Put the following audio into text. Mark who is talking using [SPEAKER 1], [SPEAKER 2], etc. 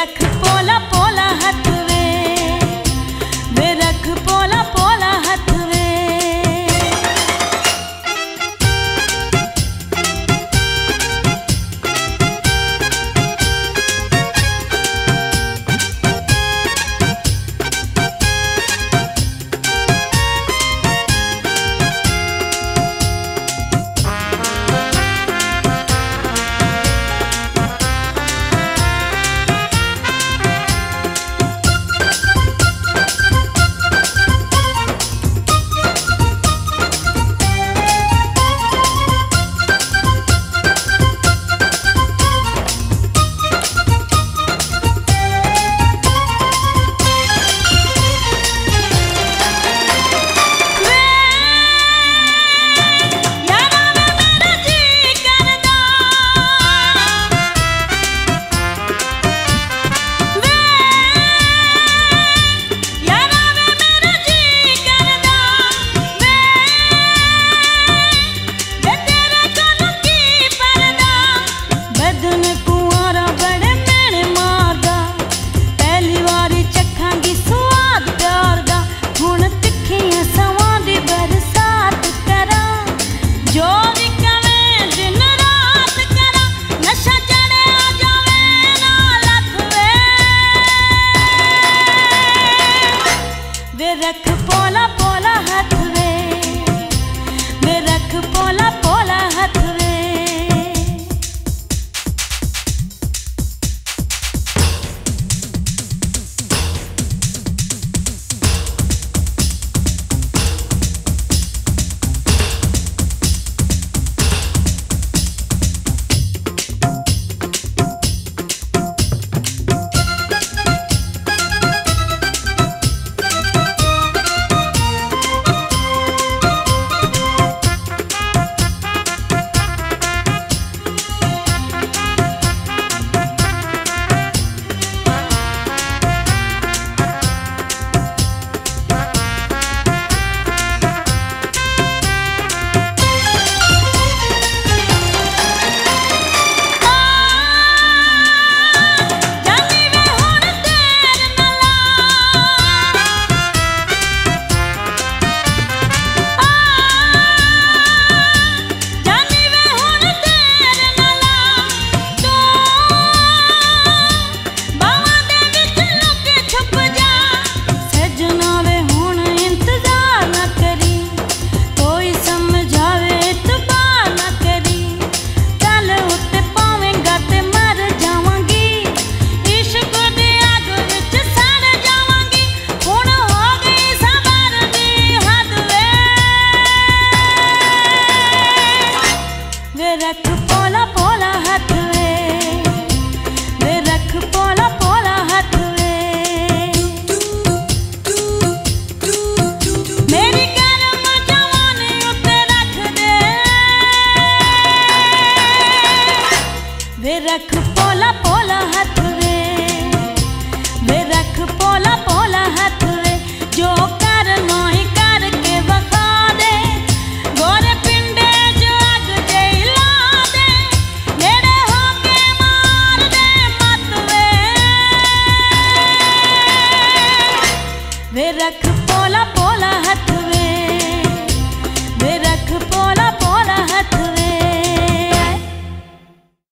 [SPEAKER 1] रख पोला रख